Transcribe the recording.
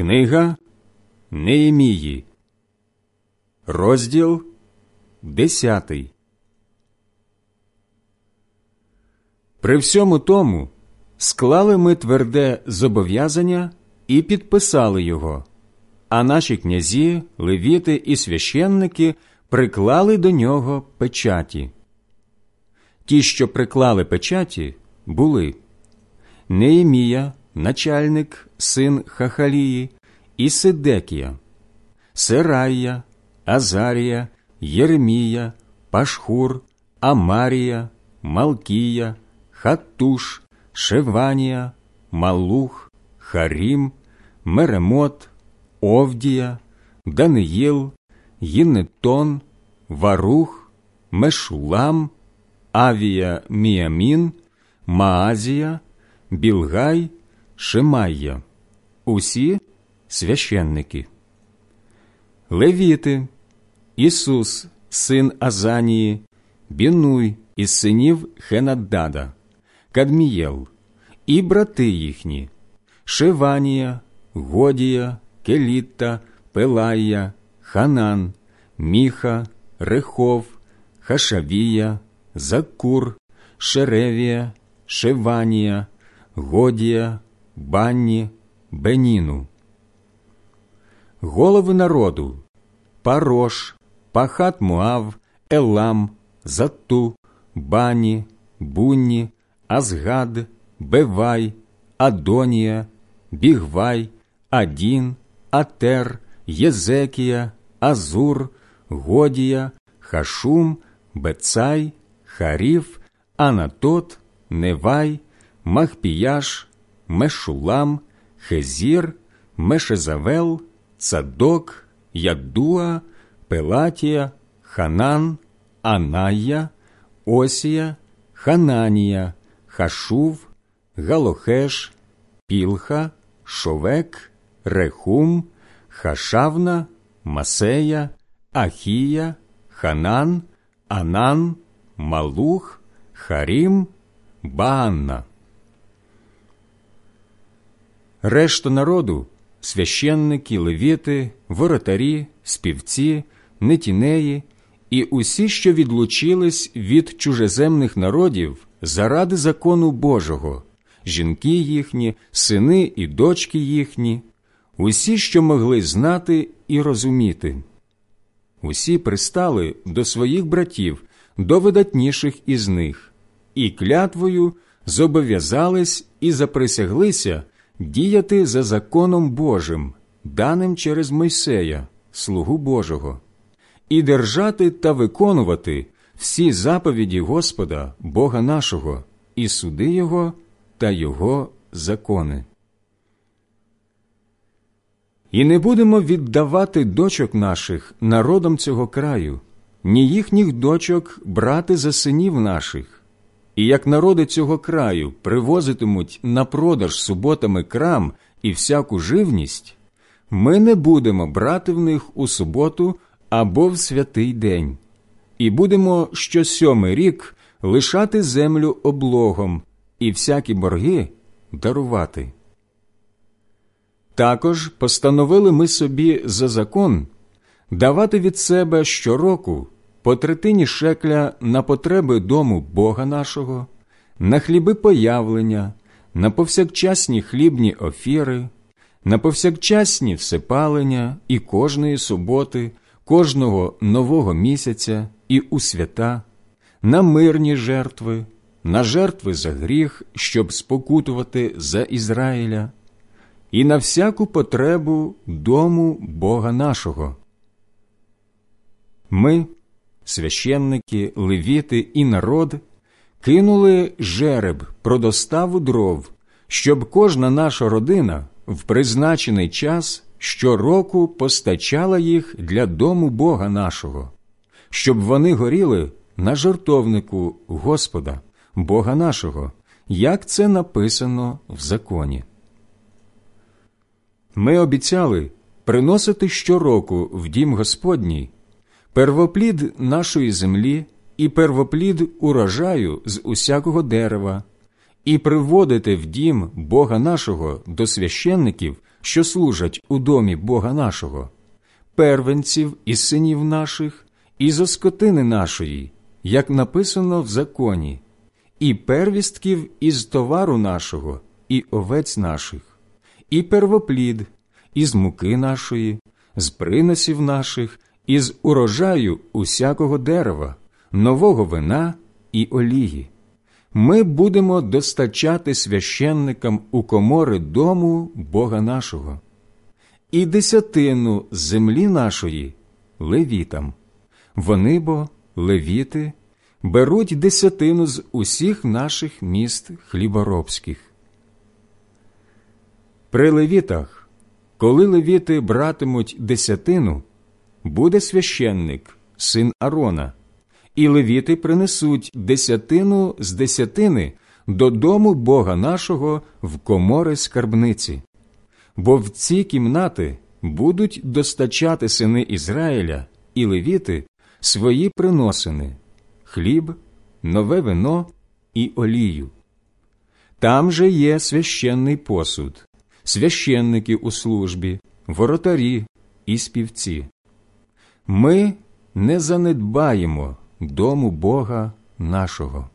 Книга Неємії, розділ десятий. При всьому тому склали ми тверде зобов'язання і підписали його, а наші князі, левіти і священники приклали до нього печаті. Ті, що приклали печаті, були Неємія, начальник, син Хахалії, і Сидекія, Серая, Азарія, Єремія, Пашхур, Амарія, Малкія, Хаттуш, Шеванія, Малух, Харім, Меремот, Овдія, Даниїл, Єнетон, Варух, Мешулам, Авія Міамін, Маазія, Білгай, Шимайя. Усі священники. Левіти, Ісус, син Азанії, Бінуй із синів Хенаддада, Кадмієл, і брати їхні, Шеванія, Годія, Келітта, Пелая, Ханан, Міха, Рехов, Хашавія, Закур, Шеревія, Шеванія, Годія, Банні, Беніну. Голови народу Парош, Пахат Муав, Елам, Зату, Бані, Бунні, Азгад, Бевай, Адонія, Бігвай, Адін, Атер, Єзекія, Азур, Годія, Хашум, Бецай, Харів, Анатот, Невай, Махпіяш, Мешулам, Хезір, Мешезавел, Цадок, Ядуа, Пелатія, Ханан, Аная, Осія, Хананія, Хашув, Галохеш, Пілха, Шовек, Рехум, Хашавна, Масея, Ахія, Ханан, Анан, Малух, Харім, Баанна. Решта народу священники, левіти, воротарі, співці, нетінеї і усі, що відлучились від чужеземних народів заради закону Божого, жінки їхні, сини і дочки їхні, усі, що могли знати і розуміти. Усі пристали до своїх братів, до видатніших із них, і клятвою зобов'язались і заприсяглися діяти за законом Божим, даним через Мойсея, слугу Божого, і держати та виконувати всі заповіді Господа, Бога нашого, і суди Його та Його закони. І не будемо віддавати дочок наших народам цього краю, ні їхніх дочок брати за синів наших. І як народи цього краю привозитимуть на продаж суботами крам і всяку живність, ми не будемо брати в них у суботу або в святий день, і будемо що сьомий рік лишати землю облогом і всякі борги дарувати. Також постановили ми собі за закон давати від себе щороку по третині шекля на потреби дому Бога нашого, на хліби появлення, на повсякчасні хлібні офіри, на повсякчасні всепалення і кожної суботи, кожного нового місяця і у свята, на мирні жертви, на жертви за гріх, щоб спокутувати за Ізраїля, і на всяку потребу дому Бога нашого. Ми священники, левіти і народ кинули жереб про доставу дров, щоб кожна наша родина в призначений час щороку постачала їх для дому Бога нашого, щоб вони горіли на жертовнику Господа, Бога нашого, як це написано в законі. Ми обіцяли приносити щороку в дім Господній первоплід нашої землі і первоплід урожаю з усякого дерева, і приводите в дім Бога нашого до священників, що служать у домі Бога нашого, первенців із синів наших, і зо скотини нашої, як написано в законі, і первістків із товару нашого, і овець наших, і первоплід, із муки нашої, з приносів наших, із урожаю усякого дерева, нового вина і олії. Ми будемо достачати священникам у комори дому Бога нашого, і десятину землі нашої левітам. Вони бо, левіти, беруть десятину з усіх наших міст хліборобських. При левітах, коли левіти братимуть десятину, буде священник, син Арона, і левіти принесуть десятину з десятини додому Бога нашого в комори скарбниці, бо в ці кімнати будуть достачати сини Ізраїля і левіти свої приносини хліб, нове вино і олію. Там же є священний посуд, священники у службі, воротарі і співці. Ми не занедбаємо дому Бога нашого.